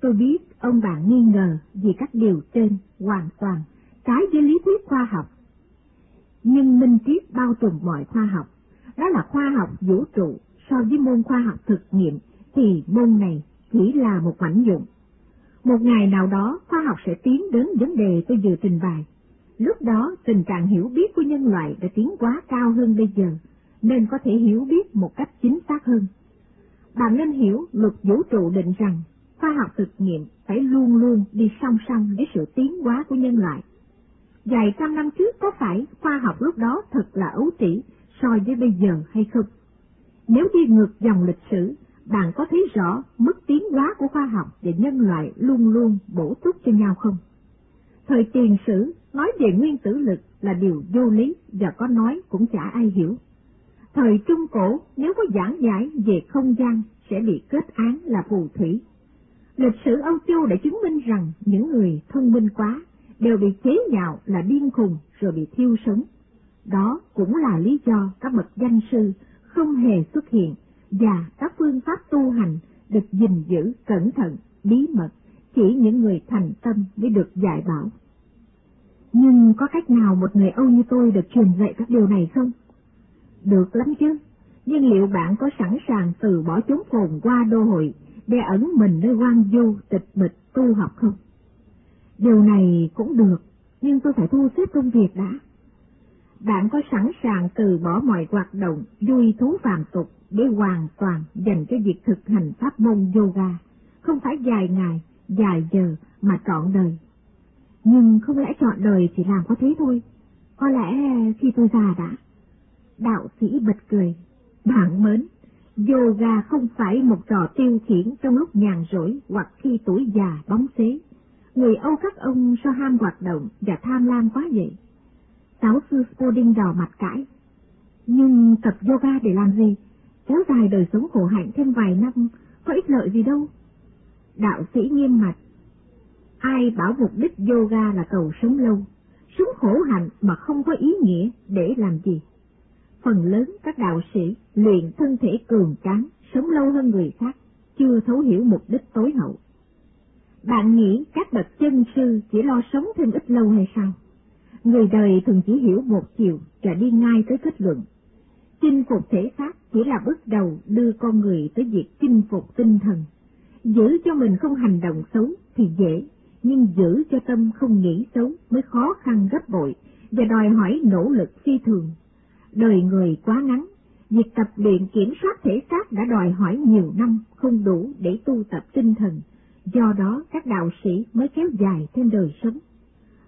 Tôi biết ông bạn nghi ngờ vì các điều trên hoàn toàn trái với lý thuyết khoa học. Nhưng minh triết bao trùm mọi khoa học, đó là khoa học vũ trụ so với môn khoa học thực nghiệm thì môn này chỉ là một mảnh dụng. Một ngày nào đó khoa học sẽ tiến đến vấn đề tôi vừa trình bày. Lúc đó tình trạng hiểu biết của nhân loại đã tiến quá cao hơn bây giờ, nên có thể hiểu biết một cách chính xác hơn. Bạn nên hiểu luật vũ trụ định rằng khoa học thực nghiệm phải luôn luôn đi song song với sự tiến hóa của nhân loại. Vài trăm năm trước có phải khoa học lúc đó thật là ấu trĩ so với bây giờ hay không? Nếu đi ngược dòng lịch sử, bạn có thấy rõ mức tiến hóa của khoa học và nhân loại luôn luôn bổ túc cho nhau không? Thời tiền sử nói về nguyên tử lực là điều vô lý và có nói cũng chả ai hiểu. Thời Trung Cổ nếu có giảng giải về không gian sẽ bị kết án là phù thủy. Lịch sử Âu Châu đã chứng minh rằng những người thông minh quá đều bị chế nhạo là điên khùng rồi bị thiêu sống. Đó cũng là lý do các bậc danh sư không hề xuất hiện và các phương pháp tu hành được gìn giữ cẩn thận, bí mật, chỉ những người thành tâm mới được dạy bảo. Nhưng có cách nào một người Âu như tôi được truyền dạy các điều này không? Được lắm chứ, nhưng liệu bạn có sẵn sàng từ bỏ chúng phồn qua đô hội để ẩn mình nơi quan du tịch mịch tu học không? Điều này cũng được, nhưng tôi phải thu xếp công việc đã. Bạn có sẵn sàng từ bỏ mọi hoạt động vui thú phàm tục để hoàn toàn dành cho việc thực hành pháp môn yoga, không phải dài ngày, dài giờ mà trọn đời. Nhưng không lẽ trọn đời chỉ làm có thế thôi, có lẽ khi tôi già đã. Đạo sĩ bật cười, bạn mến, yoga không phải một trò tiêu khiển trong lúc nhàn rỗi hoặc khi tuổi già bóng xế. Người Âu các ông sao ham hoạt động và tham lam quá vậy. Giáo sư Spoding đỏ mặt cãi. Nhưng tập yoga để làm gì? Kéo dài đời sống khổ hạnh thêm vài năm, có ích lợi gì đâu. Đạo sĩ nghiêm mặt. Ai bảo mục đích yoga là cầu sống lâu, sống khổ hạnh mà không có ý nghĩa để làm gì? Phần lớn các đạo sĩ luyện thân thể cường tráng, sống lâu hơn người khác, chưa thấu hiểu mục đích tối hậu. Bạn nghĩ các bậc chân sư chỉ lo sống thêm ít lâu hay sao? Người đời thường chỉ hiểu một chiều và đi ngay tới kết luận. Chinh phục thể xác chỉ là bước đầu đưa con người tới việc chinh phục tinh thần. Giữ cho mình không hành động xấu thì dễ, nhưng giữ cho tâm không nghĩ xấu mới khó khăn gấp bội và đòi hỏi nỗ lực phi thường. Đời người quá ngắn, việc tập luyện kiểm soát thể xác đã đòi hỏi nhiều năm không đủ để tu tập tinh thần, do đó các đạo sĩ mới kéo dài thêm đời sống.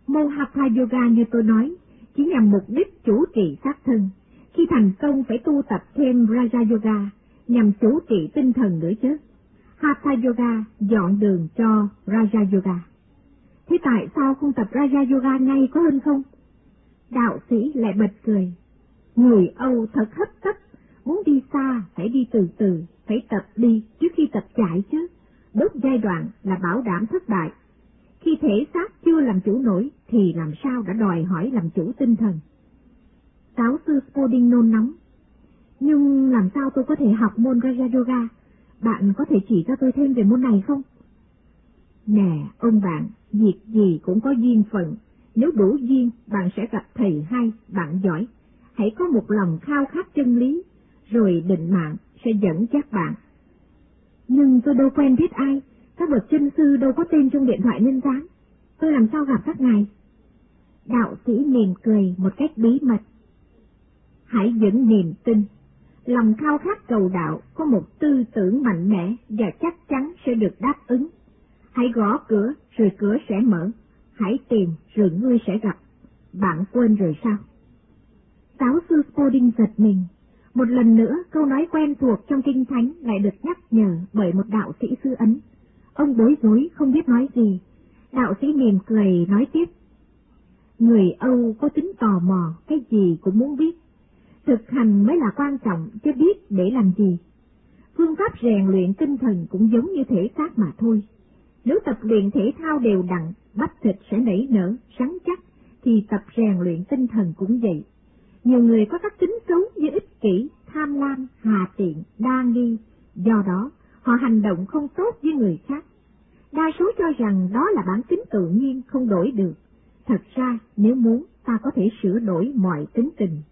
Môn Hatha Yoga như tôi nói, chỉ nhằm mục đích chủ trị xác thân. Khi thành công phải tu tập thêm Raja Yoga, nhằm chủ trị tinh thần nữa chứ. Hatha Yoga dọn đường cho Raja Yoga. Thế tại sao không tập Raja Yoga ngay có hơn không? Đạo sĩ lại bật cười. Người Âu thật hấp tấp, muốn đi xa phải đi từ từ, phải tập đi trước khi tập chạy chứ. Đốt giai đoạn là bảo đảm thất bại. Khi thể xác chưa làm chủ nổi thì làm sao đã đòi hỏi làm chủ tinh thần. Giáo sư Spoding nôn nóng. Nhưng làm sao tôi có thể học môn Raja Yoga? Bạn có thể chỉ cho tôi thêm về môn này không? Nè, ông bạn, việc gì cũng có duyên phận. Nếu đủ duyên, bạn sẽ gặp thầy hay, bạn giỏi. Hãy có một lòng khao khát chân lý, rồi định mạng sẽ dẫn dắt bạn. Nhưng tôi đâu quen biết ai, các bậc chân sư đâu có tên trong điện thoại nhân gian, Tôi làm sao gặp các ngài? Đạo sĩ mỉm cười một cách bí mật. Hãy giữ niềm tin. Lòng khao khát cầu đạo có một tư tưởng mạnh mẽ và chắc chắn sẽ được đáp ứng. Hãy gõ cửa rồi cửa sẽ mở. Hãy tìm rồi ngươi sẽ gặp. Bạn quên rồi sao? Giáo sư Spoding giật mình. Một lần nữa câu nói quen thuộc trong kinh thánh lại được nhắc nhở bởi một đạo sĩ sư ấn. Ông bối rối không biết nói gì. Đạo sĩ mỉm cười nói tiếp. Người Âu có tính tò mò, cái gì cũng muốn biết. Thực hành mới là quan trọng, chứ biết để làm gì. Phương pháp rèn luyện tinh thần cũng giống như thể xác mà thôi. Nếu tập luyện thể thao đều đặn, bắp thịt sẽ nảy nở, sáng chắc, thì tập rèn luyện tinh thần cũng vậy. Nhiều người có các tính xấu như ích kỷ, tham lam, hà tiện, đa nghi, do đó họ hành động không tốt với người khác. Đa số cho rằng đó là bản tính tự nhiên không đổi được. Thật ra, nếu muốn, ta có thể sửa đổi mọi tính tình.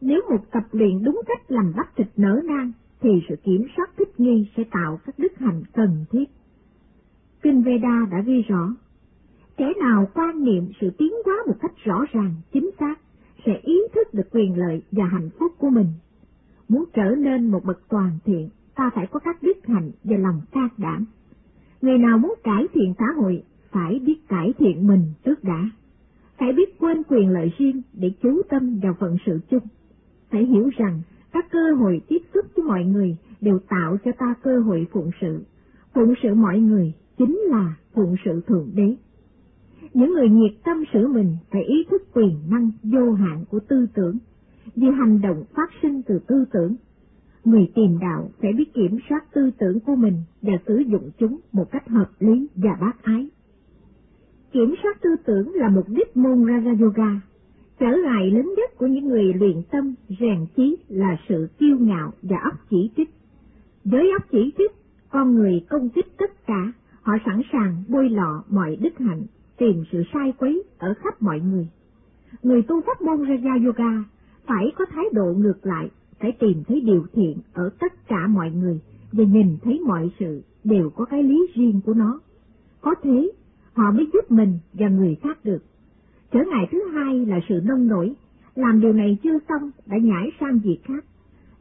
Nếu một tập luyện đúng cách làm bắp thịt nở nang, thì sự kiểm soát thích nghi sẽ tạo các đức hạnh cần thiết. Kinh Veda đã ghi rõ, kẻ nào quan niệm sự tiến hóa một cách rõ ràng, chính xác, sẽ ý thức được quyền lợi và hạnh phúc của mình. Muốn trở nên một bậc toàn thiện, ta phải có các đức hạnh và lòng can đảm. Người nào muốn cải thiện xã hội, phải biết cải thiện mình trước đã. Phải biết quên quyền lợi riêng để chú tâm vào phận sự chung. Phải hiểu rằng các cơ hội tiếp xúc với mọi người đều tạo cho ta cơ hội phụng sự. Phụng sự mọi người chính là phụng sự Thượng Đế. Những người nhiệt tâm sửa mình phải ý thức quyền năng vô hạn của tư tưởng, vì hành động phát sinh từ tư tưởng. Người tìm đạo phải biết kiểm soát tư tưởng của mình và sử dụng chúng một cách hợp lý và bác ái. Kiểm soát tư tưởng là mục đích môn Raja Yoga. Trở ngại lớn nhất của những người luyện tâm, rèn trí là sự kiêu ngạo và óc chỉ trích. Với óc chỉ trích, con người công kích tất cả, họ sẵn sàng bôi lọ mọi đức hạnh, tìm sự sai quấy ở khắp mọi người. Người tu pháp môn Raja Yoga phải có thái độ ngược lại, phải tìm thấy điều thiện ở tất cả mọi người và nhìn thấy mọi sự đều có cái lý riêng của nó. Có thế, họ mới giúp mình và người khác được. Trở ngại thứ hai là sự nông nổi, làm điều này chưa xong đã nhảy sang việc khác.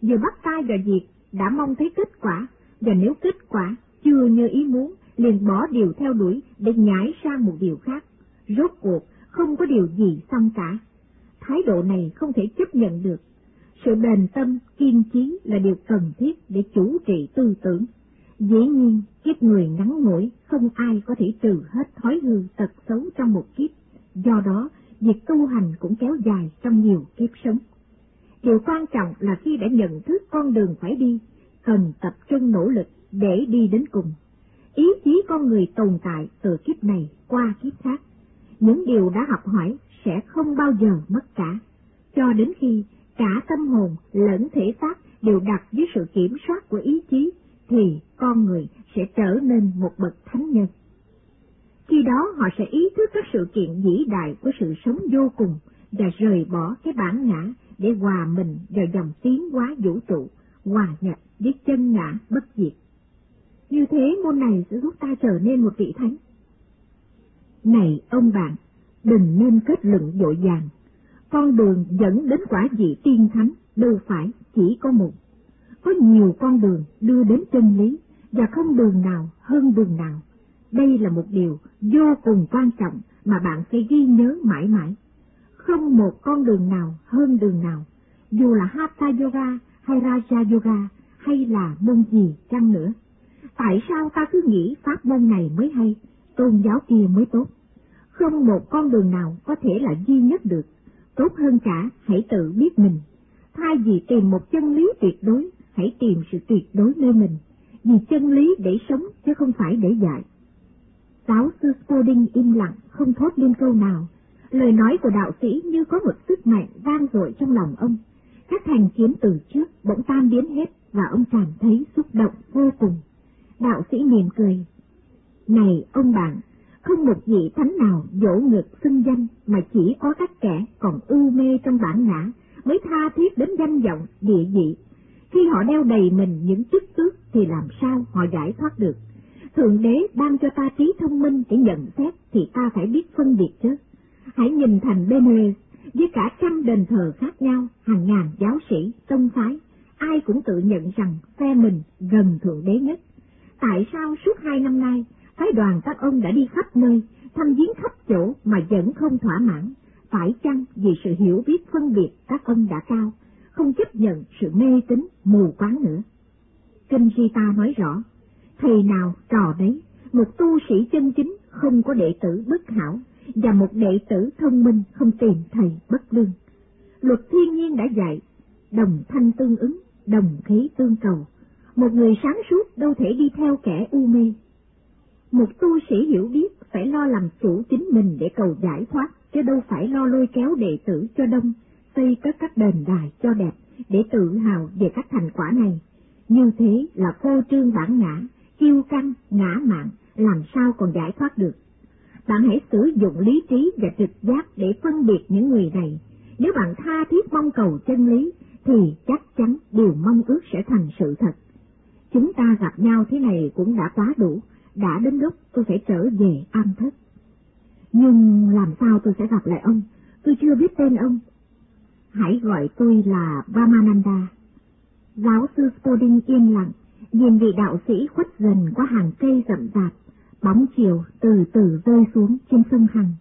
Vừa bắt tay vào việc đã mong thấy kết quả, và nếu kết quả chưa như ý muốn, liền bỏ điều theo đuổi để nhảy sang một điều khác. Rốt cuộc, không có điều gì xong cả. Thái độ này không thể chấp nhận được. Sự bền tâm, kiên trí là điều cần thiết để chủ trị tư tưởng. Dĩ nhiên, kiếp người ngắn ngủi, không ai có thể trừ hết thói hư tật xấu trong một kiếp. Do đó, việc tu hành cũng kéo dài trong nhiều kiếp sống. Điều quan trọng là khi đã nhận thức con đường phải đi, cần tập trung nỗ lực để đi đến cùng. Ý chí con người tồn tại từ kiếp này qua kiếp khác. Những điều đã học hỏi sẽ không bao giờ mất cả, cho đến khi cả tâm hồn lẫn thể xác đều đặt dưới sự kiểm soát của ý chí, thì con người sẽ trở nên một bậc thánh nhân. Khi đó họ sẽ ý thức các sự kiện vĩ đại của sự sống vô cùng và rời bỏ cái bản ngã để hòa mình vào dòng tiến hóa vũ trụ, hòa nhập với chân ngã bất diệt. Như thế môn này sẽ giúp ta trở nên một vị thánh. Này ông bạn, đừng nên kết luận dội dàng Con đường dẫn đến quả vị tiên thánh đâu phải chỉ có một. Có nhiều con đường đưa đến chân lý và không đường nào hơn đường nào. Đây là một điều vô cùng quan trọng mà bạn phải ghi nhớ mãi mãi. Không một con đường nào hơn đường nào, dù là Hatha Yoga hay Raja Yoga hay là môn gì chăng nữa. Tại sao ta cứ nghĩ pháp môn này mới hay, tôn giáo kia mới tốt? Không một con đường nào có thể là duy nhất được. Tốt hơn cả, hãy tự biết mình. Thay vì tìm một chân lý tuyệt đối, hãy tìm sự tuyệt đối nơi mình. Vì chân lý để sống chứ không phải để dạy. Giáo sư Spalding im lặng, không thốt lên câu nào. Lời nói của đạo sĩ như có một sức mạnh vang dội trong lòng ông. Các thành kiến từ trước bỗng tan biến hết và ông cảm thấy xúc động vô cùng. Đạo sĩ mỉm cười. Này ông bạn, không một vị thánh nào dỗ ngực xưng danh mà chỉ có các kẻ còn ưu mê trong bản ngã mới tha thiết đến danh vọng địa vị. Khi họ đeo đầy mình những chức tước thì làm sao họ giải thoát được. Thượng đế ban cho ta trí thông minh để nhận xét thì ta phải biết phân biệt chứ. Hãy nhìn thành Benares với cả trăm đền thờ khác nhau, hàng ngàn giáo sĩ, tông phái, ai cũng tự nhận rằng phe mình gần Thượng Đế nhất. Tại sao suốt hai năm nay, phái đoàn các ông đã đi khắp nơi, thăm viếng khắp chỗ mà vẫn không thỏa mãn? Phải chăng vì sự hiểu biết phân biệt các ông đã cao, không chấp nhận sự mê tín mù quáng nữa? Kinh Gita nói rõ, thầy nào trò đấy, một tu sĩ chân chính không có đệ tử bất hảo, và một đệ tử thông minh không tìm thầy bất lương. Luật thiên nhiên đã dạy, đồng thanh tương ứng, đồng khí tương cầu. Một người sáng suốt đâu thể đi theo kẻ u mê. Một tu sĩ hiểu biết phải lo làm chủ chính mình để cầu giải thoát, chứ đâu phải lo lôi kéo đệ tử cho đông, xây các các đền đài cho đẹp để tự hào về các thành quả này. Như thế là phô trương bản ngã, kiêu căng, ngã mạn, làm sao còn giải thoát được. Bạn hãy sử dụng lý trí và trực giác để phân biệt những người này. Nếu bạn tha thiết mong cầu chân lý, thì chắc chắn điều mong ước sẽ thành sự thật. Chúng ta gặp nhau thế này cũng đã quá đủ, đã đến lúc tôi phải trở về an thất. Nhưng làm sao tôi sẽ gặp lại ông? Tôi chưa biết tên ông. Hãy gọi tôi là Vamananda. Giáo sư Spoding yên lặng, nhìn vị đạo sĩ khuất dần qua hàng cây rậm rạp, bóng chiều từ từ rơi xuống trên sông Hằng.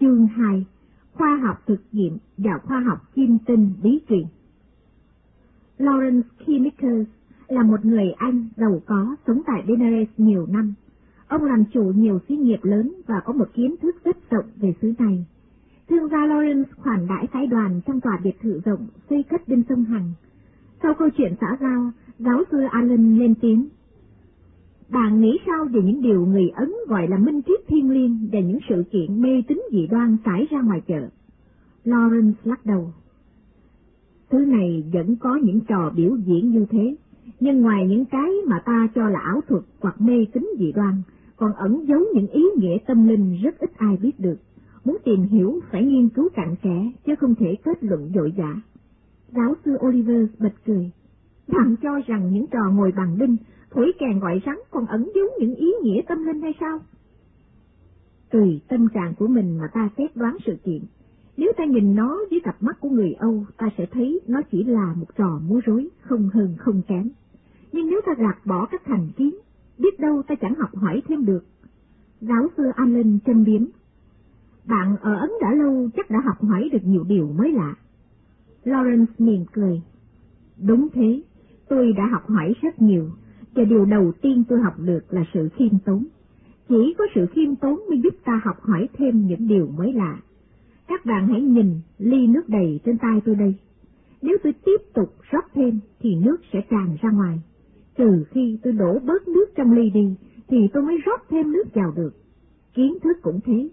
Chương 2 Khoa học thực nghiệm và khoa học chiêm tinh bí truyền Lawrence Kinnekers là một người Anh giàu có sống tại Benares nhiều năm. Ông làm chủ nhiều xí nghiệp lớn và có một kiến thức rất rộng về xứ này. Thương gia Lawrence khoản đãi phái đoàn trong tòa biệt thự rộng xây cất bên sông Hằng. Sau câu chuyện xã giao, giáo sư Allen lên tiếng bạn nghĩ sao về những điều người Ấn gọi là minh triết thiên liêng và những sự kiện mê tín dị đoan xảy ra ngoài chợ? Lawrence lắc đầu. Thứ này vẫn có những trò biểu diễn như thế, nhưng ngoài những cái mà ta cho là ảo thuật hoặc mê tín dị đoan, còn ẩn giấu những ý nghĩa tâm linh rất ít ai biết được. Muốn tìm hiểu phải nghiên cứu cặn kẽ, chứ không thể kết luận dội dã. Giáo sư Oliver bật cười. Bạn cho rằng những trò ngồi bằng đinh thổi kèn gọi rắn còn ẩn giấu những ý nghĩa tâm linh hay sao? Tùy tâm trạng của mình mà ta xét đoán sự kiện. Nếu ta nhìn nó dưới cặp mắt của người Âu, ta sẽ thấy nó chỉ là một trò múa rối, không hơn không kém. Nhưng nếu ta gạt bỏ các thành kiến, biết đâu ta chẳng học hỏi thêm được. Giáo sư Allen châm biếm. Bạn ở Ấn đã lâu chắc đã học hỏi được nhiều điều mới lạ. Lawrence mỉm cười. Đúng thế, tôi đã học hỏi rất nhiều, và điều đầu tiên tôi học được là sự khiêm tốn. Chỉ có sự khiêm tốn mới giúp ta học hỏi thêm những điều mới lạ. Các bạn hãy nhìn ly nước đầy trên tay tôi đây. Nếu tôi tiếp tục rót thêm thì nước sẽ tràn ra ngoài. Trừ khi tôi đổ bớt nước trong ly đi thì tôi mới rót thêm nước vào được. Kiến thức cũng thế.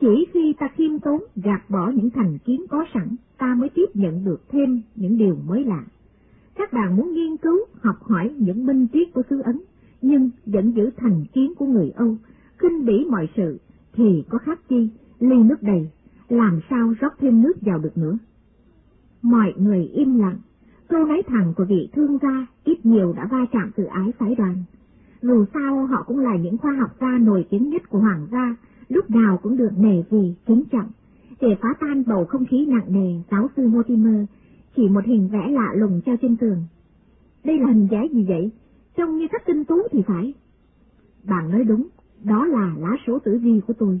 Chỉ khi ta khiêm tốn gạt bỏ những thành kiến có sẵn, ta mới tiếp nhận được thêm những điều mới lạ. Các bạn muốn nghiên cứu, học hỏi những minh triết của xứ Ấn, nhưng vẫn giữ thành kiến của người Âu, khinh bỉ mọi sự, thì có khác chi, ly nước đầy, làm sao rót thêm nước vào được nữa. Mọi người im lặng, câu nói thẳng của vị thương gia ít nhiều đã va chạm từ ái phái đoàn. Dù sao họ cũng là những khoa học gia nổi tiếng nhất của Hoàng gia, lúc nào cũng được nề vì, kính trọng. để phá tan bầu không khí nặng nề, giáo sư Mortimer chỉ một hình vẽ lạ lùng treo trên tường. Đây là hình vẽ gì vậy? Trông như các tinh tú thì phải. Bạn nói đúng, đó là lá số tử vi của tôi.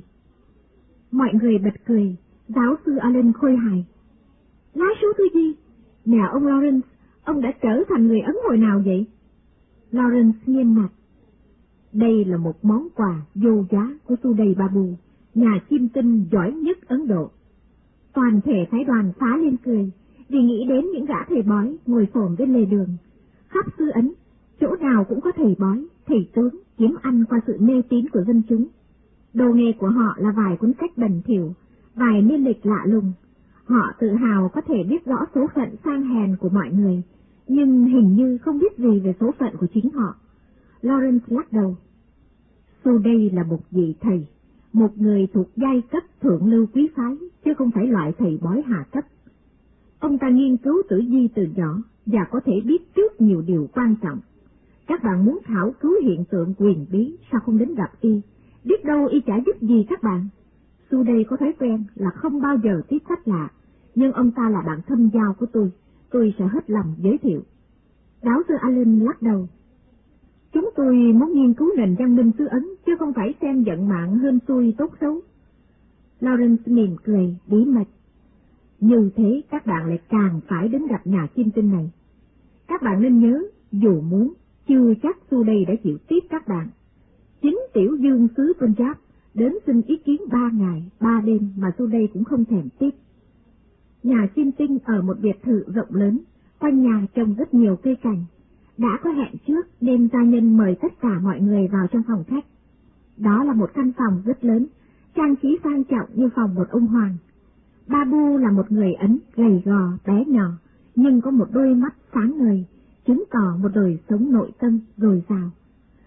Mọi người bật cười, giáo sư Allen khôi hài. Lá số tử vi? Nè ông Lawrence, ông đã trở thành người Ấn hồi nào vậy? Lawrence nghiêm mặt. Đây là một món quà vô giá của Sudei Babu, nhà chim tinh giỏi nhất Ấn Độ. Toàn thể phái đoàn phá lên cười, vì nghĩ đến những gã thầy bói ngồi phồn bên lề đường. Khắp sư Ấn, chỗ nào cũng có thầy bói, thầy tướng, kiếm ăn qua sự mê tín của dân chúng. Đồ nghề của họ là vài cuốn sách bẩn thỉu, vài niên lịch lạ lùng. Họ tự hào có thể biết rõ số phận sang hèn của mọi người, nhưng hình như không biết gì về số phận của chính họ. Lawrence lắc đầu. Sau đây là một vị thầy, một người thuộc giai cấp thượng lưu quý phái, chứ không phải loại thầy bói hạ cấp. Ông ta nghiên cứu tử vi từ nhỏ và có thể biết trước nhiều điều quan trọng. Các bạn muốn khảo cứu hiện tượng quyền bí, sao không đến gặp y? Biết đâu y chả giúp gì các bạn. Su đây có thói quen là không bao giờ tiếp khách lạ, nhưng ông ta là bạn thâm giao của tôi, tôi sẽ hết lòng giới thiệu. Giáo sư Allen lắc đầu. Chúng tôi muốn nghiên cứu nền văn minh xứ Ấn, chứ không phải xem giận mạng hơn xui tốt xấu. Lawrence mỉm cười, bí mật. Như thế các bạn lại càng phải đến gặp nhà chim tinh này. Các bạn nên nhớ, dù muốn, chưa chắc su đây đã chịu tiếp các bạn. Chính tiểu dương xứ Punjab đến xin ý kiến ba ngày, ba đêm mà su đây cũng không thèm tiếp. Nhà chim tinh ở một biệt thự rộng lớn, quanh nhà trồng rất nhiều cây cảnh. Đã có hẹn trước nên gia nhân mời tất cả mọi người vào trong phòng khách. Đó là một căn phòng rất lớn, trang trí sang trọng như phòng một ông hoàng. Babu là một người Ấn gầy gò, bé nhỏ, nhưng có một đôi mắt sáng ngời, chứng tỏ một đời sống nội tâm dồi dào.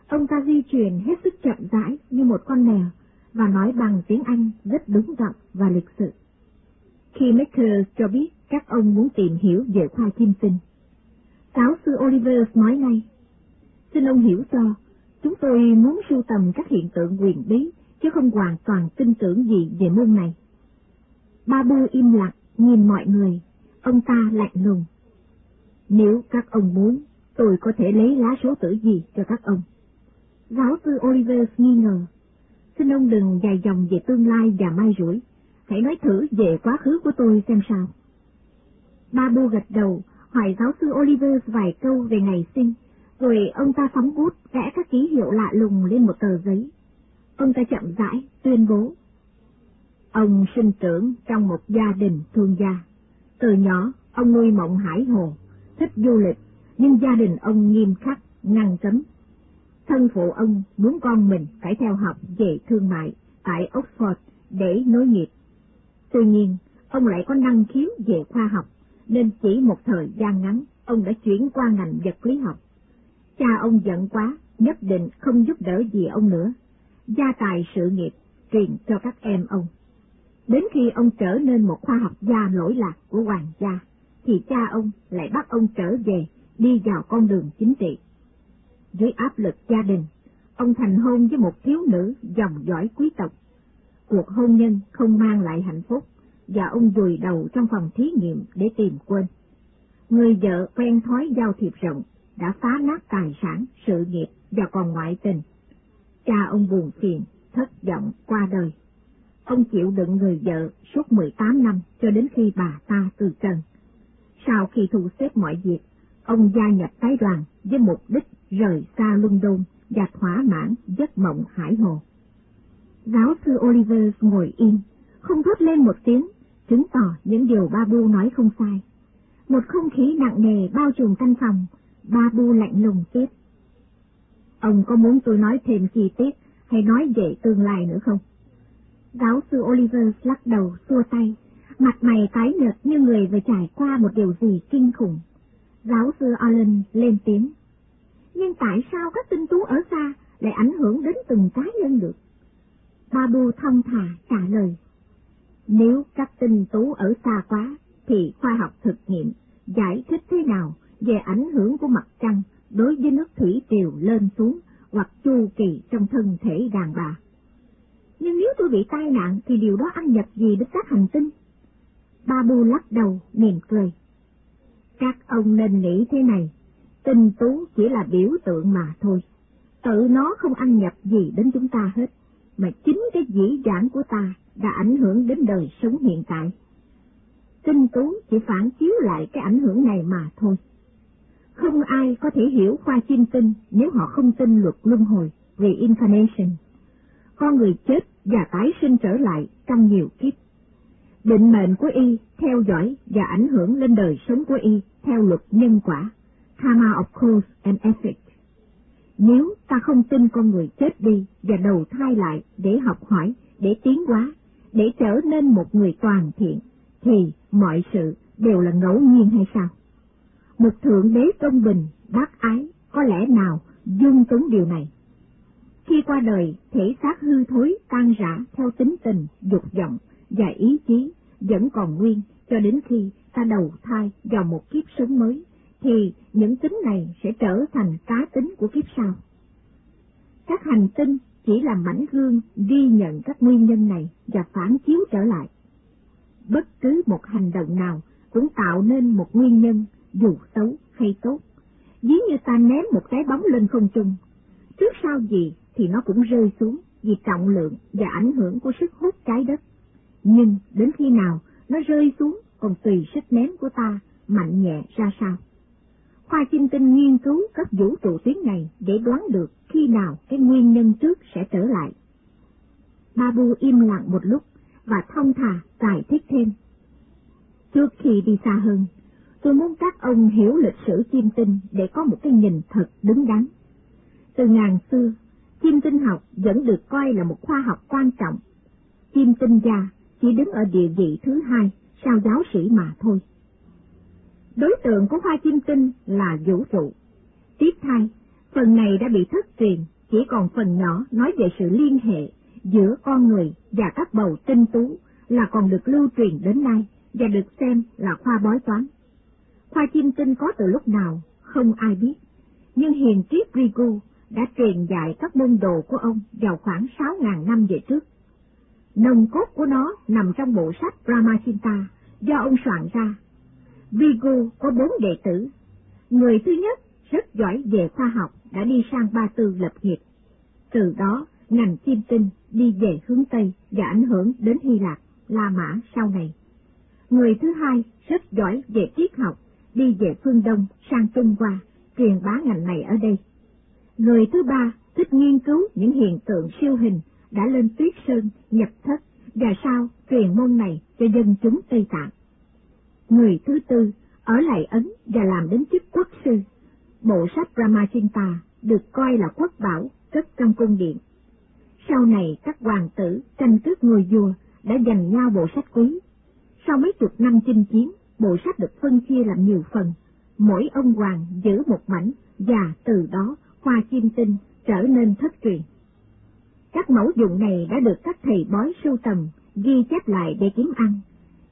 Ông ta di chuyển hết sức chậm rãi như một con mèo và nói bằng tiếng Anh rất đúng giọng và lịch sự. Khi Maker cho biết các ông muốn tìm hiểu về khoa kim sinh. Giáo sư Oliver nói ngay, xin ông hiểu cho, chúng tôi muốn sưu tầm các hiện tượng quyền bí, chứ không hoàn toàn tin tưởng gì về môn này. Ba bu im lặng, nhìn mọi người, ông ta lạnh lùng. Nếu các ông muốn, tôi có thể lấy lá số tử gì cho các ông. Giáo sư Oliver nghi ngờ. Xin ông đừng dài dòng về tương lai và mai rủi, hãy nói thử về quá khứ của tôi xem sao. Ba bu gật đầu, hỏi giáo sư Oliver vài câu về ngày sinh, rồi ông ta phóng bút vẽ các ký hiệu lạ lùng lên một tờ giấy. Ông ta chậm rãi, tuyên bố. Ông sinh trưởng trong một gia đình thương gia. Từ nhỏ, ông nuôi mộng hải hồ, thích du lịch, nhưng gia đình ông nghiêm khắc, ngăn cấm. Thân phụ ông muốn con mình phải theo học về thương mại tại Oxford để nối nghiệp. Tuy nhiên, ông lại có năng khiếu về khoa học, nên chỉ một thời gian ngắn, ông đã chuyển qua ngành vật lý học. Cha ông giận quá, nhất định không giúp đỡ gì ông nữa. Gia tài sự nghiệp truyền cho các em ông. Đến khi ông trở nên một khoa học gia lỗi lạc của hoàng gia, thì cha ông lại bắt ông trở về, đi vào con đường chính trị. Dưới áp lực gia đình, ông thành hôn với một thiếu nữ dòng dõi quý tộc. Cuộc hôn nhân không mang lại hạnh phúc, và ông vùi đầu trong phòng thí nghiệm để tìm quên. Người vợ quen thói giao thiệp rộng, đã phá nát tài sản, sự nghiệp và còn ngoại tình. Cha ông buồn phiền, thất vọng qua đời. Ông chịu đựng người vợ suốt 18 năm cho đến khi bà ta từ trần. Sau khi thu xếp mọi việc, ông gia nhập tái đoàn với mục đích rời xa London và thỏa mãn giấc mộng hải hồ. Giáo sư Oliver ngồi yên, không thốt lên một tiếng, chứng tỏ những điều Babu nói không sai. Một không khí nặng nề bao trùm căn phòng, Babu lạnh lùng tiếp. Ông có muốn tôi nói thêm chi tiết hay nói về tương lai nữa không? Giáo sư Oliver lắc đầu xua tay, mặt mày tái nhợt như người vừa trải qua một điều gì kinh khủng. Giáo sư Allen lên tiếng. Nhưng tại sao các tinh tú ở xa lại ảnh hưởng đến từng cá nhân được? Babu thông thả trả lời. Nếu các tinh tú ở xa quá, thì khoa học thực nghiệm giải thích thế nào về ảnh hưởng của mặt trăng đối với nước thủy triều lên xuống hoặc chu kỳ trong thân thể đàn bà. Nhưng nếu tôi bị tai nạn thì điều đó ăn nhập gì đến các hành tinh? Babu lắc đầu, mỉm cười. Các ông nên nghĩ thế này, tinh tú chỉ là biểu tượng mà thôi. Tự nó không ăn nhập gì đến chúng ta hết, mà chính cái dĩ dãn của ta đã ảnh hưởng đến đời sống hiện tại. Tinh tú chỉ phản chiếu lại cái ảnh hưởng này mà thôi. Không ai có thể hiểu khoa chim tinh nếu họ không tin luật luân hồi, reincarnation. Con người chết và tái sinh trở lại trong nhiều kiếp. Định mệnh của y theo dõi và ảnh hưởng lên đời sống của y theo luật nhân quả, karma of cause and effect. Nếu ta không tin con người chết đi và đầu thai lại để học hỏi, để tiến hóa, để trở nên một người toàn thiện, thì mọi sự đều là ngẫu nhiên hay sao? Một thượng đế công bình, bác ái, có lẽ nào dung túng điều này? Khi qua đời, thể xác hư thối, tan rã theo tính tình, dục vọng và ý chí vẫn còn nguyên cho đến khi ta đầu thai vào một kiếp sống mới, thì những tính này sẽ trở thành cá tính của kiếp sau. Các hành tinh chỉ là mảnh gương ghi nhận các nguyên nhân này và phản chiếu trở lại. Bất cứ một hành động nào cũng tạo nên một nguyên nhân, dù xấu hay tốt. Ví như ta ném một cái bóng lên không trung, trước sau gì thì nó cũng rơi xuống vì trọng lượng và ảnh hưởng của sức hút trái đất. Nhưng đến khi nào nó rơi xuống còn tùy sức ném của ta mạnh nhẹ ra sao. Khoa chinh tinh nghiên cứu các vũ trụ tuyến này để đoán được khi nào cái nguyên nhân trước sẽ trở lại. Babu im lặng một lúc và thông thả giải thích thêm. Trước khi đi xa hơn, tôi muốn các ông hiểu lịch sử chim tinh để có một cái nhìn thật đứng đắn. Từ ngàn xưa, chim tinh học vẫn được coi là một khoa học quan trọng. Chim tinh gia chỉ đứng ở địa vị thứ hai sau giáo sĩ mà thôi. Đối tượng của khoa chim tinh là vũ trụ. Tiếp thay, phần này đã bị thất truyền, chỉ còn phần nhỏ nói về sự liên hệ giữa con người và các bầu tinh tú là còn được lưu truyền đến nay và được xem là khoa bói toán. Khoa chim tinh có từ lúc nào, không ai biết, nhưng hiền triết Rigu đã truyền dạy các môn đồ của ông vào khoảng 6.000 năm về trước. Nồng cốt của nó nằm trong bộ sách Ramachinta do ông soạn ra. Vigu có bốn đệ tử. Người thứ nhất rất giỏi về khoa học đã đi sang Ba Tư lập nghiệp. Từ đó, ngành chim tinh đi về hướng Tây và ảnh hưởng đến Hy Lạp, La Mã sau này. Người thứ hai rất giỏi về triết học, đi về phương Đông sang Trung Hoa, truyền bá ngành này ở đây. Người thứ ba thích nghiên cứu những hiện tượng siêu hình đã lên tuyết sơn, nhập thất và sau truyền môn này cho dân chúng Tây Tạng. Người thứ tư ở lại Ấn và làm đến chức quốc sư. Bộ sách Ramachinta được coi là quốc bảo cất trong cung điện. Sau này các hoàng tử tranh cướp ngôi vua đã giành nhau bộ sách quý. Sau mấy chục năm chinh chiến, bộ sách được phân chia làm nhiều phần, mỗi ông hoàng giữ một mảnh và từ đó hoa chim tinh trở nên thất truyền. Các mẫu dụng này đã được các thầy bói sưu tầm, ghi chép lại để kiếm ăn,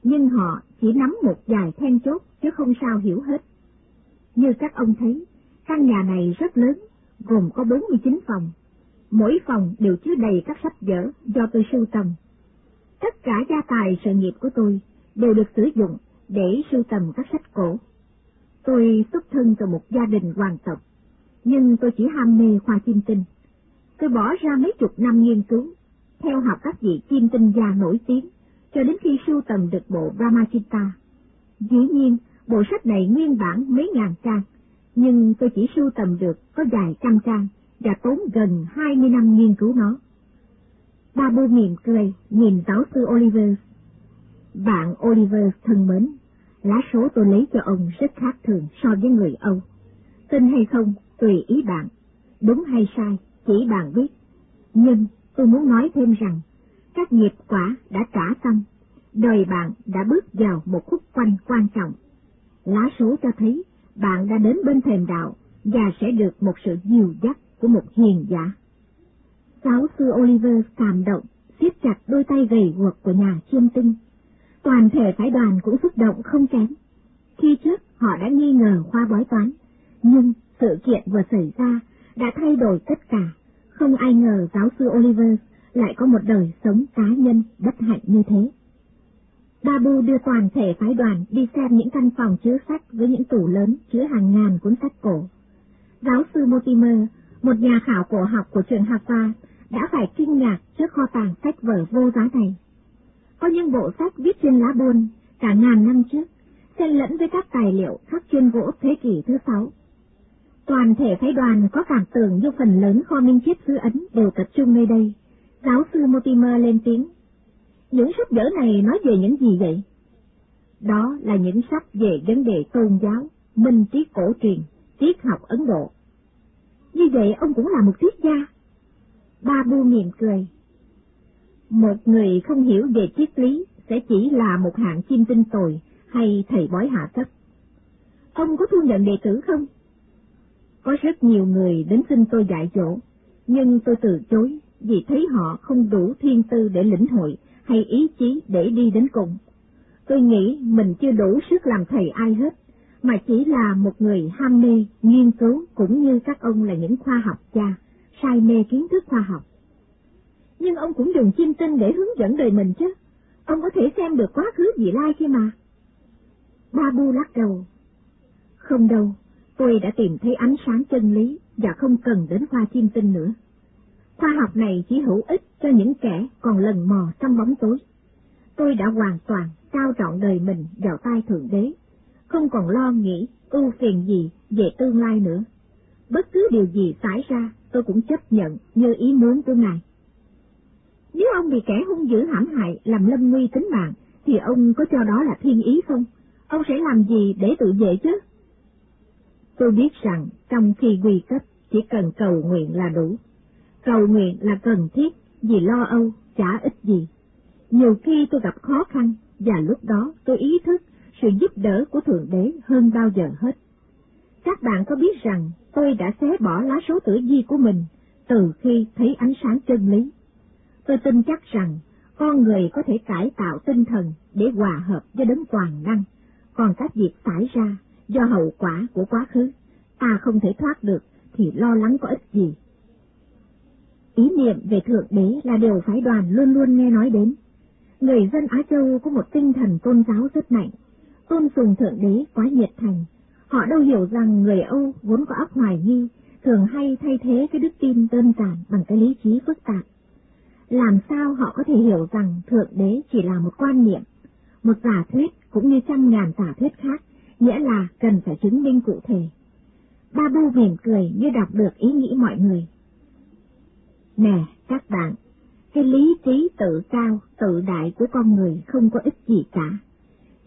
nhưng họ chỉ nắm một vài then chốt chứ không sao hiểu hết. Như các ông thấy, căn nhà này rất lớn, gồm có 49 phòng. Mỗi phòng đều chứa đầy các sách vở do tôi sưu tầm. Tất cả gia tài sự nghiệp của tôi đều được sử dụng để sưu tầm các sách cổ. Tôi xuất thân từ một gia đình hoàng tộc, nhưng tôi chỉ ham mê khoa chim tinh. Tôi bỏ ra mấy chục năm nghiên cứu, theo học các vị chim tinh già nổi tiếng, cho đến khi sưu tầm được bộ Brahmachita. Dĩ nhiên, bộ sách này nguyên bản mấy ngàn trang, nhưng tôi chỉ sưu tầm được có vài trăm trang và tốn gần hai mươi năm nghiên cứu nó. Babu mỉm cười, nhìn giáo sư Oliver. Bạn Oliver thân mến, lá số tôi lấy cho ông rất khác thường so với người Âu. Tin hay không, tùy ý bạn. Đúng hay sai, chỉ bạn biết. Nhưng tôi muốn nói thêm rằng, các nghiệp quả đã trả xong, đời bạn đã bước vào một khúc quanh quan trọng. Lá số cho thấy bạn đã đến bên thềm đạo và sẽ được một sự dìu dắt của một hiền giả. Giáo sư Oliver cảm động, siết chặt đôi tay gầy guộc của nhà chiêm tinh. Toàn thể phái đoàn cũng xúc động không kém. Khi trước họ đã nghi ngờ khoa bói toán, nhưng sự kiện vừa xảy ra đã thay đổi tất cả. Không ai ngờ giáo sư Oliver lại có một đời sống cá nhân bất hạnh như thế. Babu đưa toàn thể phái đoàn đi xem những căn phòng chứa sách với những tủ lớn chứa hàng ngàn cuốn sách cổ. Giáo sư Mortimer, một nhà khảo cổ học của trường Harvard, đã phải kinh ngạc trước kho tàng sách vở vô giá này. Có những bộ sách viết trên lá buôn cả ngàn năm trước, xen lẫn với các tài liệu khắc trên gỗ thế kỷ thứ sáu. Toàn thể phái đoàn có cảm tưởng như phần lớn kho minh chiết xứ Ấn đều tập trung nơi đây. Giáo sư Mortimer lên tiếng. Những sách vở này nói về những gì vậy? Đó là những sách về vấn đề tôn giáo, minh triết cổ truyền, triết học Ấn Độ. Như vậy ông cũng là một triết gia. Ba bu mỉm cười. Một người không hiểu về triết lý sẽ chỉ là một hạng chim tinh tồi hay thầy bói hạ cấp. Ông có thu nhận đệ tử không? Có rất nhiều người đến xin tôi dạy dỗ, nhưng tôi từ chối vì thấy họ không đủ thiên tư để lĩnh hội hay ý chí để đi đến cùng. Tôi nghĩ mình chưa đủ sức làm thầy ai hết, mà chỉ là một người ham mê, nghiên cứu cũng như các ông là những khoa học gia, say mê kiến thức khoa học. Nhưng ông cũng dùng chiêm tinh để hướng dẫn đời mình chứ. Ông có thể xem được quá khứ vị lai kia mà. Babu lắc đầu. Không đâu, tôi đã tìm thấy ánh sáng chân lý và không cần đến khoa chiêm tinh nữa. Khoa học này chỉ hữu ích cho những kẻ còn lần mò trong bóng tối. Tôi đã hoàn toàn trao trọn đời mình vào tay Thượng Đế, không còn lo nghĩ ưu phiền gì về tương lai nữa. Bất cứ điều gì xảy ra tôi cũng chấp nhận như ý muốn của Ngài. Nếu ông bị kẻ hung dữ hãm hại làm lâm nguy tính mạng, thì ông có cho đó là thiên ý không? Ông sẽ làm gì để tự vệ chứ? Tôi biết rằng trong khi quy cấp chỉ cần cầu nguyện là đủ. Cầu nguyện là cần thiết vì lo âu chả ích gì. Nhiều khi tôi gặp khó khăn và lúc đó tôi ý thức sự giúp đỡ của Thượng Đế hơn bao giờ hết. Các bạn có biết rằng tôi đã xé bỏ lá số tử di của mình từ khi thấy ánh sáng chân lý. Tôi tin chắc rằng con người có thể cải tạo tinh thần để hòa hợp với đấng toàn năng, còn các việc xảy ra do hậu quả của quá khứ, ta không thể thoát được thì lo lắng có ích gì. Ý niệm về Thượng Đế là điều phái đoàn luôn luôn nghe nói đến. Người dân Á Châu có một tinh thần tôn giáo rất mạnh, tôn sùng Thượng Đế quá nhiệt thành. Họ đâu hiểu rằng người Âu vốn có óc hoài nghi, thường hay thay thế cái đức tin đơn giản bằng cái lý trí phức tạp. Làm sao họ có thể hiểu rằng Thượng Đế chỉ là một quan niệm, một giả thuyết cũng như trăm ngàn giả thuyết khác, nghĩa là cần phải chứng minh cụ thể. Ba bu mỉm cười như đọc được ý nghĩ mọi người. Nè, các bạn, cái lý trí tự cao, tự đại của con người không có ích gì cả.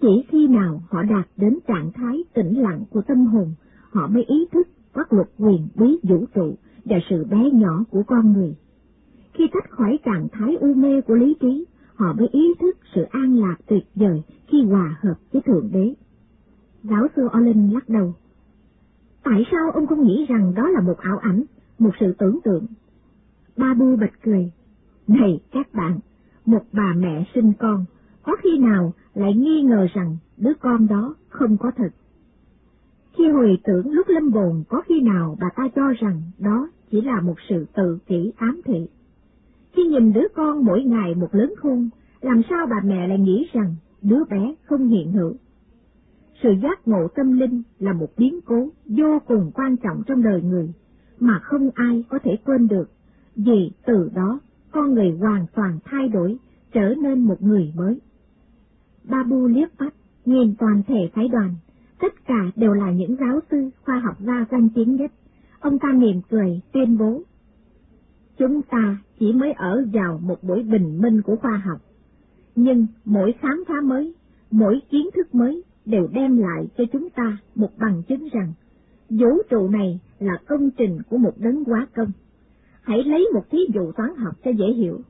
Chỉ khi nào họ đạt đến trạng thái tĩnh lặng của tâm hồn, họ mới ý thức các luật quyền bí vũ trụ và sự bé nhỏ của con người. Khi tách khỏi trạng thái u mê của lý trí, họ mới ý thức sự an lạc tuyệt vời khi hòa hợp với Thượng Đế. Giáo sư Olin lắc đầu. Tại sao ông không nghĩ rằng đó là một ảo ảnh, một sự tưởng tượng? Ba bu bật cười. Này các bạn, một bà mẹ sinh con, có khi nào lại nghi ngờ rằng đứa con đó không có thật? Khi hồi tưởng lúc lâm bồn có khi nào bà ta cho rằng đó chỉ là một sự tự kỷ ám thị? Khi nhìn đứa con mỗi ngày một lớn khôn, làm sao bà mẹ lại nghĩ rằng đứa bé không hiện hữu? Sự giác ngộ tâm linh là một biến cố vô cùng quan trọng trong đời người, mà không ai có thể quên được, vì từ đó con người hoàn toàn thay đổi, trở nên một người mới. Babu liếc mắt, nhìn toàn thể phái đoàn, tất cả đều là những giáo sư khoa học gia danh tiếng nhất. Ông ta mỉm cười, tuyên bố. Chúng ta chỉ mới ở vào một buổi bình minh của khoa học, nhưng mỗi khám phá mới, mỗi kiến thức mới đều đem lại cho chúng ta một bằng chứng rằng vũ trụ này là công trình của một đấng quá công. Hãy lấy một thí dụ toán học cho dễ hiểu.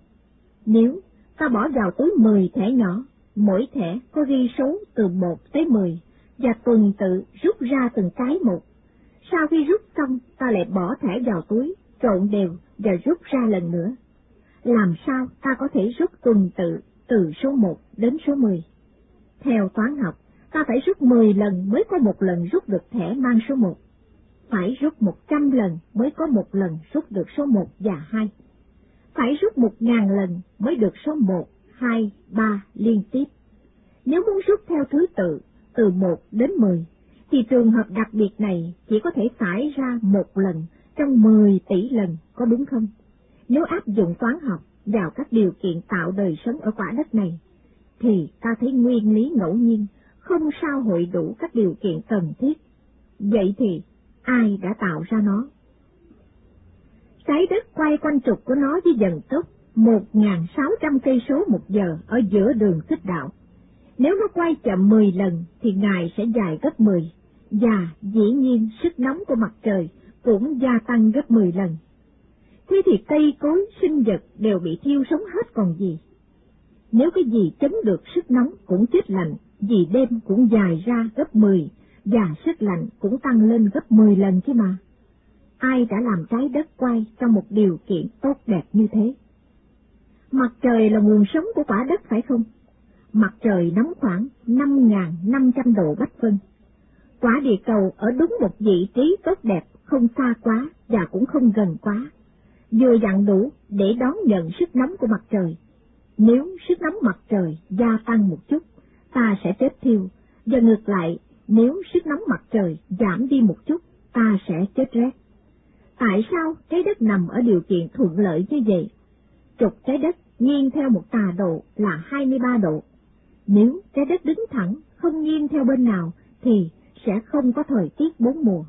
Nếu ta bỏ vào túi 10 thẻ nhỏ, mỗi thẻ có ghi số từ 1 tới 10, và tuần tự rút ra từng cái một. Sau khi rút xong, ta lại bỏ thẻ vào túi, trộn đều và rút ra lần nữa. Làm sao ta có thể rút tuần tự từ số 1 đến số 10? Theo toán học, ta phải rút 10 lần mới có một lần rút được thẻ mang số 1. Phải rút 100 lần mới có một lần rút được số 1 và 2. phải rút 1.000 lần mới được số một, hai, ba liên tiếp. Nếu muốn rút theo thứ tự từ 1 đến mười, thì trường hợp đặc biệt này chỉ có thể xảy ra một lần trong mười tỷ lần, có đúng không? Nếu áp dụng toán học vào các điều kiện tạo đời sống ở quả đất này, thì ta thấy nguyên lý ngẫu nhiên không sao hội đủ các điều kiện cần thiết. Vậy thì ai đã tạo ra nó? Trái đất quay quanh trục của nó với dần tốc 1.600 cây số một giờ ở giữa đường xích đạo. Nếu nó quay chậm 10 lần thì ngày sẽ dài gấp 10, và dĩ nhiên sức nóng của mặt trời cũng gia tăng gấp 10 lần. Thế thì cây cối, sinh vật đều bị thiêu sống hết còn gì. Nếu cái gì chống được sức nóng cũng chết lạnh, vì đêm cũng dài ra gấp 10, và sức lạnh cũng tăng lên gấp 10 lần chứ mà. Ai đã làm trái đất quay trong một điều kiện tốt đẹp như thế? Mặt trời là nguồn sống của quả đất phải không? Mặt trời nóng khoảng 5.500 độ bách phân. Quả địa cầu ở đúng một vị trí tốt đẹp, không xa quá và cũng không gần quá. Vừa dặn đủ để đón nhận sức nóng của mặt trời. Nếu sức nóng mặt trời gia tăng một chút, ta sẽ chết thiêu, và ngược lại, nếu sức nóng mặt trời giảm đi một chút, ta sẽ chết rét. Tại sao trái đất nằm ở điều kiện thuận lợi như vậy? Trục trái đất nghiêng theo một tà độ là 23 độ. Nếu trái đất đứng thẳng, không nghiêng theo bên nào, thì sẽ không có thời tiết bốn mùa.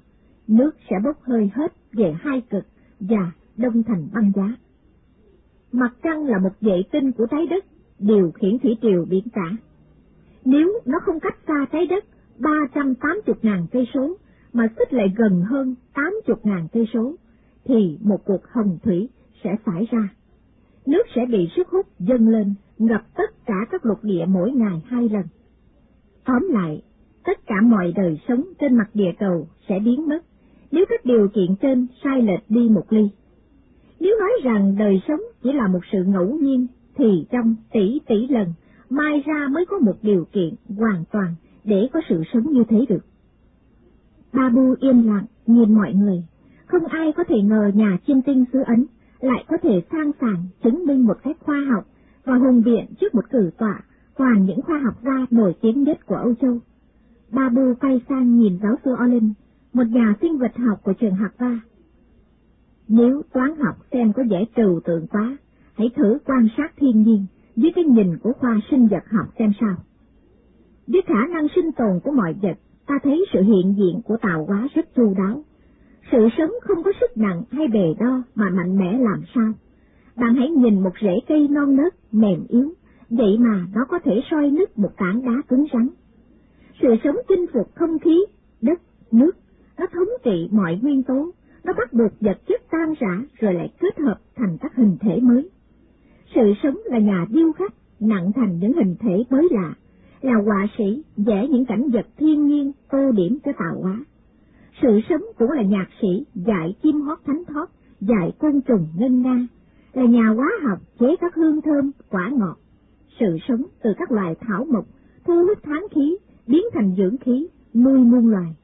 Nước sẽ bốc hơi hết về hai cực và đông thành băng giá. Mặt trăng là một vệ tinh của trái đất, điều khiển thủy triều biển cả. Nếu nó không cách xa trái đất 380.000 cây số, mà xích lại gần hơn 80.000 cây số, thì một cuộc hồng thủy sẽ xảy ra. Nước sẽ bị sức hút dâng lên, ngập tất cả các lục địa mỗi ngày hai lần. Tóm lại, tất cả mọi đời sống trên mặt địa cầu sẽ biến mất nếu các điều kiện trên sai lệch đi một ly. Nếu nói rằng đời sống chỉ là một sự ngẫu nhiên, thì trong tỷ tỷ lần, mai ra mới có một điều kiện hoàn toàn để có sự sống như thế được. Babu yên lặng nhìn mọi người, không ai có thể ngờ nhà chiêm tinh xứ Ấn lại có thể sang sảng chứng minh một cách khoa học và hùng biện trước một cử tọa toàn những khoa học gia nổi tiếng nhất của Âu Châu. Babu quay sang nhìn giáo sư Olin, một nhà sinh vật học của trường Harvard. Nếu toán học xem có dễ trừu tượng quá, hãy thử quan sát thiên nhiên với cái nhìn của khoa sinh vật học xem sao. Với khả năng sinh tồn của mọi vật, ta thấy sự hiện diện của tạo hóa rất chu đáo. Sự sống không có sức nặng hay bề đo mà mạnh mẽ làm sao. Bạn hãy nhìn một rễ cây non nớt, mềm yếu, vậy mà nó có thể soi nứt một tảng đá cứng rắn. Sự sống chinh phục không khí, đất, nước, nó thống trị mọi nguyên tố, nó bắt buộc vật chất tan rã rồi lại kết hợp thành các hình thể mới. Sự sống là nhà điêu khắc, nặng thành những hình thể mới lạ, là họa sĩ vẽ những cảnh vật thiên nhiên tô điểm cho tạo hóa. Sự sống cũng là nhạc sĩ dạy chim hót thánh thoát, dạy côn trùng ngân nga, là nhà hóa học chế các hương thơm, quả ngọt. Sự sống từ các loài thảo mộc thu hút tháng khí, biến thành dưỡng khí, nuôi muôn loài.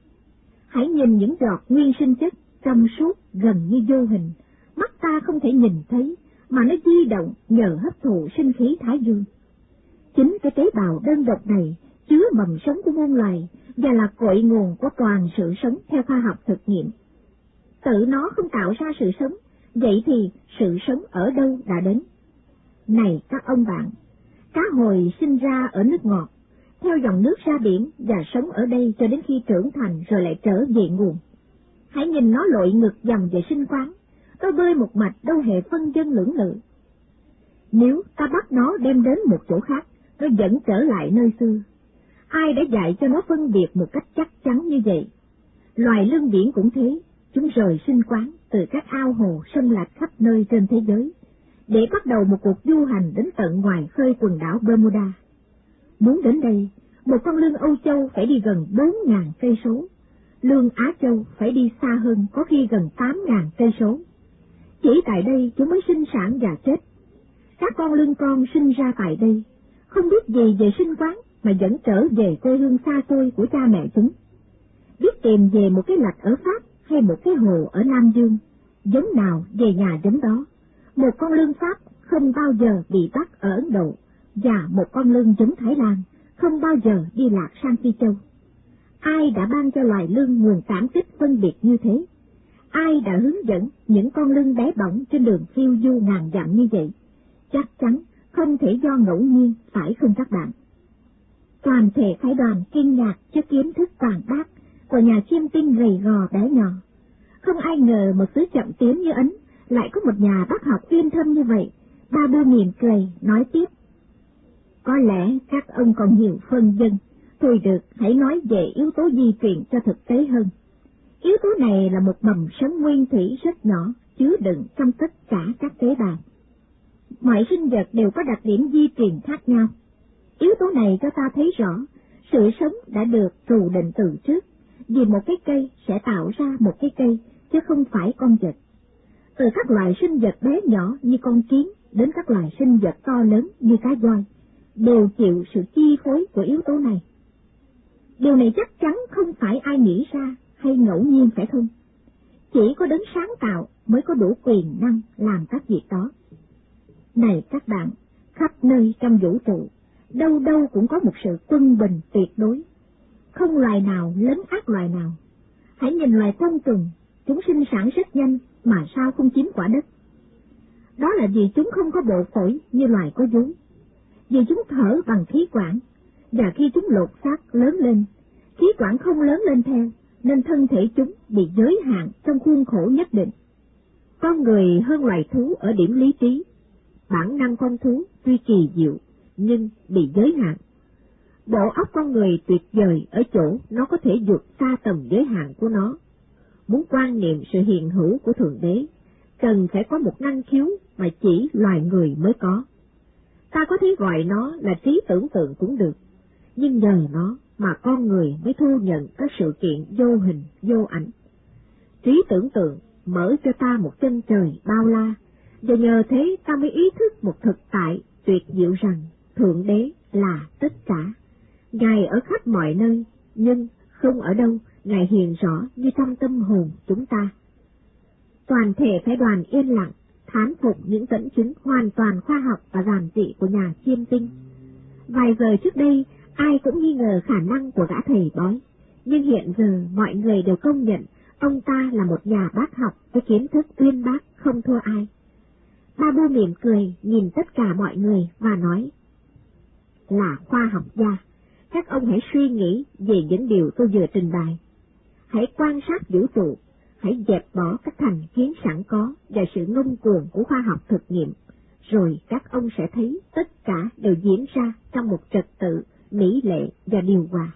Hãy nhìn những giọt nguyên sinh chất trong suốt gần như vô hình, mắt ta không thể nhìn thấy, mà nó di động nhờ hấp thụ sinh khí thái dương. Chính cái tế bào đơn độc này chứa mầm sống của muôn loài và là cội nguồn của toàn sự sống theo khoa học thực nghiệm. Tự nó không tạo ra sự sống, vậy thì sự sống ở đâu đã đến? Này các ông bạn, cá hồi sinh ra ở nước ngọt, theo dòng nước ra biển và sống ở đây cho đến khi trưởng thành rồi lại trở về nguồn. Hãy nhìn nó lội ngược dòng về sinh quán, nó bơi một mạch đâu hề phân dân lưỡng lự. Nếu ta bắt nó đem đến một chỗ khác, nó vẫn trở lại nơi xưa. Ai đã dạy cho nó phân biệt một cách chắc chắn như vậy? Loài lưng biển cũng thế, chúng rời sinh quán từ các ao hồ sông lạch khắp nơi trên thế giới, để bắt đầu một cuộc du hành đến tận ngoài khơi quần đảo Bermuda. Muốn đến đây, một con lương Âu Châu phải đi gần bốn ngàn cây số, lương Á Châu phải đi xa hơn có khi gần tám ngàn cây số. Chỉ tại đây chúng mới sinh sản và chết. Các con lương con sinh ra tại đây, không biết gì về sinh quán mà vẫn trở về quê hương xa xôi của cha mẹ chúng. Biết tìm về một cái lạch ở Pháp hay một cái hồ ở Nam Dương, giống nào về nhà giống đó, Một con lương Pháp không bao giờ bị bắt ở Ấn Độ, và một con lương giống Thái Lan không bao giờ đi lạc sang Phi Châu. Ai đã ban cho loài lương nguồn cảm kích phân biệt như thế? Ai đã hướng dẫn những con lưng bé bỏng trên đường phiêu du ngàn dặm như vậy? Chắc chắn không thể do ngẫu nhiên, phải không các bạn? Toàn thể phái đoàn kinh ngạc trước kiến thức toàn bác của nhà chiêm tinh gầy gò bé nhỏ. Không ai ngờ một sứ chậm tiến như Ấn lại có một nhà bác học uyên thâm như vậy. Ba Bô mỉm cười, nói tiếp. Có lẽ các ông còn nhiều phân dân, thôi được hãy nói về yếu tố di truyền cho thực tế hơn. Yếu tố này là một mầm sống nguyên thủy rất nhỏ, chứa đựng trong tất cả các tế bào. Mọi sinh vật đều có đặc điểm di truyền khác nhau. Yếu tố này cho ta thấy rõ, sự sống đã được trù định từ trước, vì một cái cây sẽ tạo ra một cái cây, chứ không phải con vật. Từ các loài sinh vật bé nhỏ như con kiến đến các loài sinh vật to lớn như cá voi, đều chịu sự chi phối của yếu tố này. Điều này chắc chắn không phải ai nghĩ ra hay ngẫu nhiên phải không? Chỉ có đấng sáng tạo mới có đủ quyền năng làm các việc đó. Này các bạn, khắp nơi trong vũ trụ, đâu đâu cũng có một sự quân bình tuyệt đối. Không loài nào lấn ác loài nào. Hãy nhìn loài côn trùng, chúng sinh sản rất nhanh mà sao không chiếm quả đất. Đó là vì chúng không có bộ phổi như loài có vú. Vì chúng thở bằng khí quản, và khi chúng lột xác lớn lên, khí quản không lớn lên theo, nên thân thể chúng bị giới hạn trong khuôn khổ nhất định. Con người hơn loài thú ở điểm lý trí, bản năng con thú tuy kỳ diệu, nhưng bị giới hạn. Bộ óc con người tuyệt vời ở chỗ nó có thể vượt xa tầm giới hạn của nó. Muốn quan niệm sự hiện hữu của Thượng Đế, cần phải có một năng khiếu mà chỉ loài người mới có. Ta có thể gọi nó là trí tưởng tượng cũng được, nhưng nhờ nó mà con người mới thu nhận các sự kiện vô hình, vô ảnh. Trí tưởng tượng mở cho ta một chân trời bao la, và nhờ thế ta mới ý thức một thực tại tuyệt diệu rằng Thượng Đế là tất cả. Ngài ở khắp mọi nơi, nhưng không ở đâu Ngài hiện rõ như trong tâm hồn chúng ta. Toàn thể phái đoàn yên lặng, thán phục những dẫn chứng hoàn toàn khoa học và giản dị của nhà chiêm tinh. Vài giờ trước đây, ai cũng nghi ngờ khả năng của gã thầy bói, nhưng hiện giờ mọi người đều công nhận ông ta là một nhà bác học với kiến thức uyên bác không thua ai. Ba bu mỉm cười nhìn tất cả mọi người và nói, là khoa học gia, các ông hãy suy nghĩ về những điều tôi vừa trình bày. Hãy quan sát vũ trụ, hãy dẹp bỏ các thành kiến sẵn có và sự ngông cuồng của khoa học thực nghiệm, rồi các ông sẽ thấy tất cả đều diễn ra trong một trật tự mỹ lệ và điều hòa.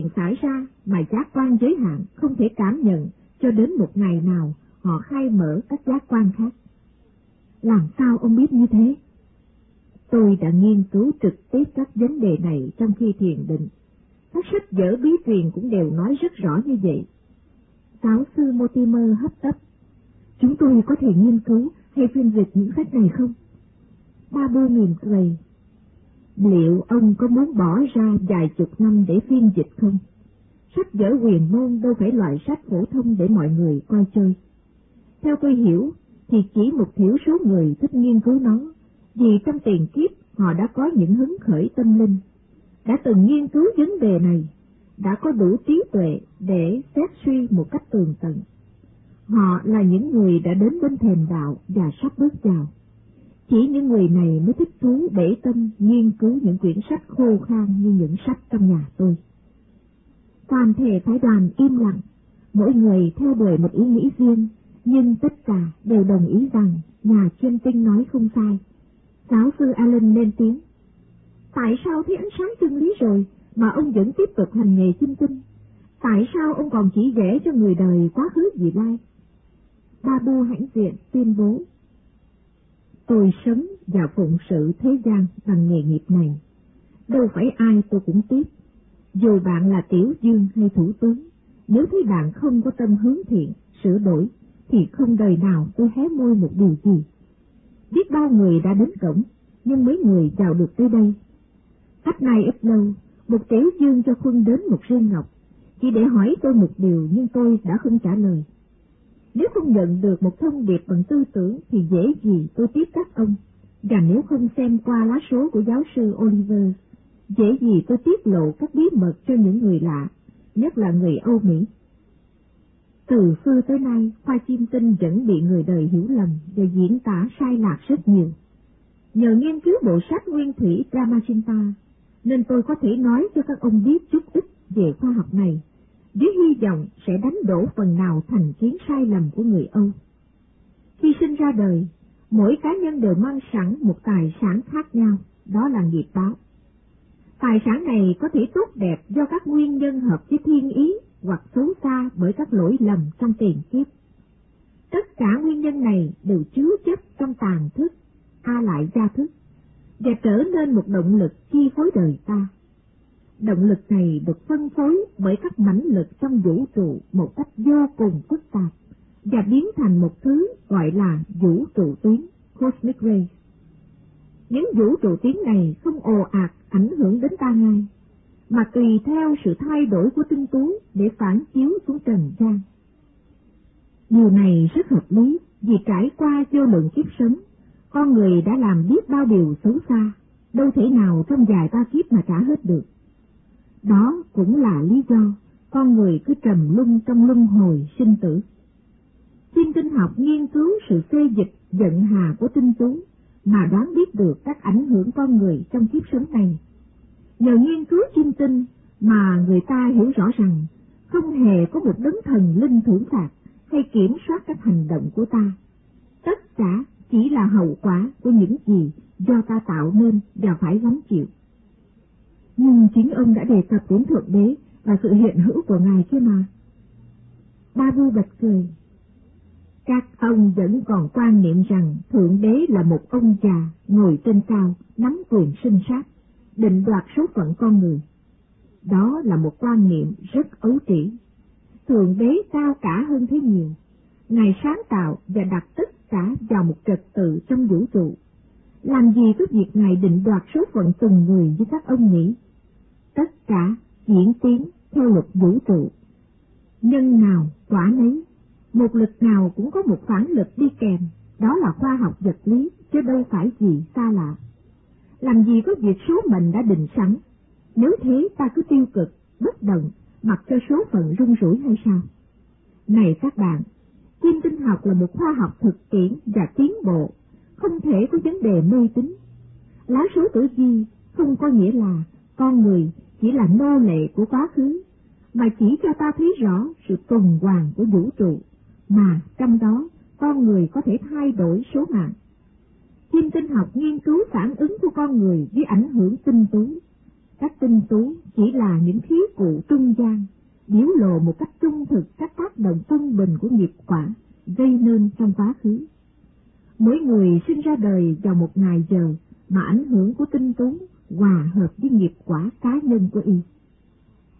Nhiêu xảy ra mà giác quan giới hạn không thể cảm nhận cho đến một ngày nào, họ khai mở các giác quan khác. Làm sao ông biết như thế? Tôi đã nghiên cứu trực tiếp các vấn đề này trong khi thiền định. Các sách vở bí truyền cũng đều nói rất rõ như vậy. Giáo sư Mortimer hấp tấp. Chúng tôi có thể nghiên cứu hay phiên dịch những sách này không? Ba bu mỉm cười. Liệu ông có muốn bỏ ra vài chục năm để phiên dịch không? Sách vở quyền môn đâu phải loại sách phổ thông để mọi người coi chơi. Theo tôi hiểu, thì chỉ một thiểu số người thích nghiên cứu nó, vì trong tiền kiếp họ đã có những hứng khởi tâm linh, đã từng nghiên cứu vấn đề này, đã có đủ trí tuệ để xét suy một cách tường tận. Họ là những người đã đến bên thềm đạo và sắp bước vào. Chỉ những người này mới thích thú để tâm nghiên cứu những quyển sách khô khan như những sách trong nhà tôi. Toàn thể phái đoàn im lặng, mỗi người theo đuổi một ý nghĩ riêng, nhưng tất cả đều đồng ý rằng nhà chuyên tinh nói không sai. Giáo sư Allen lên tiếng. Tại sao thấy ánh sáng chân lý rồi mà ông vẫn tiếp tục hành nghề chinh tinh? Tại sao ông còn chỉ vẽ cho người đời quá khứ vị lai? Babu hãnh diện tuyên bố. Tôi sống và phụng sự thế gian bằng nghề nghiệp này. Đâu phải ai tôi cũng tiếp. Dù bạn là tiểu dương hay thủ tướng, nếu thấy bạn không có tâm hướng thiện, sửa đổi, thì không đời nào tôi hé môi một điều gì. Biết bao người đã đến cổng, nhưng mấy người vào được tới đây. Cách này ít lâu, một tiểu dương cho quân đến một riêng ngọc, chỉ để hỏi tôi một điều nhưng tôi đã không trả lời. Nếu không nhận được một thông điệp bằng tư tưởng thì dễ gì tôi tiếp các ông, và nếu không xem qua lá số của giáo sư Oliver, dễ gì tôi tiết lộ các bí mật cho những người lạ, nhất là người Âu Mỹ. Từ xưa tới nay, khoa chim tinh vẫn bị người đời hiểu lầm và diễn tả sai lạc rất nhiều. Nhờ nghiên cứu bộ sách nguyên thủy Ramachinta, nên tôi có thể nói cho các ông biết chút ít về khoa học này với hy vọng sẽ đánh đổ phần nào thành kiến sai lầm của người Âu. Khi sinh ra đời, mỗi cá nhân đều mang sẵn một tài sản khác nhau, đó là nghiệp báo. Tài sản này có thể tốt đẹp do các nguyên nhân hợp với thiên ý hoặc xấu xa bởi các lỗi lầm trong tiền kiếp. Tất cả nguyên nhân này đều chứa chấp trong tàn thức, a lại gia thức, và trở nên một động lực chi phối đời ta. Động lực này được phân phối bởi các mãnh lực trong vũ trụ một cách vô cùng phức tạp và biến thành một thứ gọi là vũ trụ tuyến, cosmic ray. Những vũ trụ tuyến này không ồ ạt ảnh hưởng đến ta ngay, mà tùy theo sự thay đổi của tinh tú để phản chiếu xuống trần gian. Điều này rất hợp lý vì trải qua vô lượng kiếp sống, con người đã làm biết bao điều xấu xa, đâu thể nào trong vài ba kiếp mà trả hết được. Đó cũng là lý do con người cứ trầm lung trong luân hồi sinh tử. Thiên tinh học nghiên cứu sự xê dịch, giận hà của tinh tú mà đoán biết được các ảnh hưởng con người trong kiếp sống này. Nhờ nghiên cứu chiêm tinh mà người ta hiểu rõ rằng không hề có một đấng thần linh thưởng phạt hay kiểm soát các hành động của ta. Tất cả chỉ là hậu quả của những gì do ta tạo nên và phải gánh chịu nhưng chính ông đã đề cập đến Thượng Đế và sự hiện hữu của Ngài kia mà. Ba Vu bật cười. Các ông vẫn còn quan niệm rằng Thượng Đế là một ông già ngồi trên cao, nắm quyền sinh sát, định đoạt số phận con người. Đó là một quan niệm rất ấu trĩ. Thượng Đế cao cả hơn thế nhiều. Ngài sáng tạo và đặt tất cả vào một trật tự trong vũ trụ. Làm gì có việc Ngài định đoạt số phận từng người như các ông nghĩ? tất cả diễn tiến theo luật vũ trụ. Nhân nào quả nấy, một lực nào cũng có một phản lực đi kèm, đó là khoa học vật lý, chứ đâu phải gì xa lạ. Làm gì có việc số mệnh đã định sẵn, nếu thế ta cứ tiêu cực, bất động, mặc cho số phận rung rủi hay sao? Này các bạn, chiêm tinh học là một khoa học thực tiễn và tiến bộ, không thể có vấn đề mê tín. Lá số tử vi không có nghĩa là con người chỉ là nô lệ của quá khứ, mà chỉ cho ta thấy rõ sự tuần hoàn của vũ trụ, mà trong đó con người có thể thay đổi số mạng. Chim tinh học nghiên cứu phản ứng của con người với ảnh hưởng tinh tú. Các tinh tú chỉ là những khí cụ trung gian, biểu lộ một cách trung thực các tác động trung bình của nghiệp quả gây nên trong quá khứ. Mỗi người sinh ra đời vào một ngày giờ mà ảnh hưởng của tinh tú hòa hợp với nghiệp quả cá nhân của y.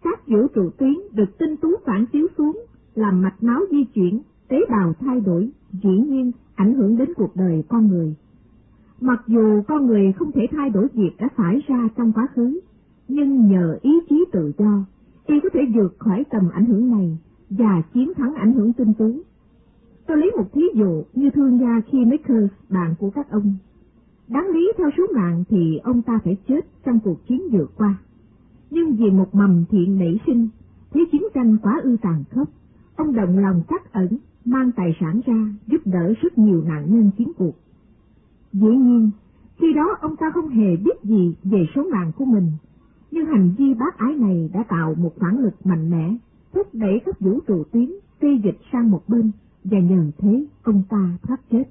Các vũ trụ tuyến được tinh tú phản chiếu xuống, làm mạch máu di chuyển, tế bào thay đổi, dĩ nhiên ảnh hưởng đến cuộc đời con người. Mặc dù con người không thể thay đổi việc đã xảy ra trong quá khứ, nhưng nhờ ý chí tự do, y có thể vượt khỏi tầm ảnh hưởng này và chiến thắng ảnh hưởng tinh tú. Tôi lấy một thí dụ như thương gia khi Makers, bạn của các ông, Đáng lý theo số mạng thì ông ta phải chết trong cuộc chiến vừa qua. Nhưng vì một mầm thiện nảy sinh, thế chiến tranh quá ư tàn khốc, ông động lòng cắt ẩn mang tài sản ra giúp đỡ rất nhiều nạn nhân chiến cuộc. Dĩ nhiên, khi đó ông ta không hề biết gì về số mạng của mình, nhưng hành vi bác ái này đã tạo một phản lực mạnh mẽ, thúc đẩy các vũ trụ tuyến xê dịch sang một bên, và nhờ thế ông ta thoát chết.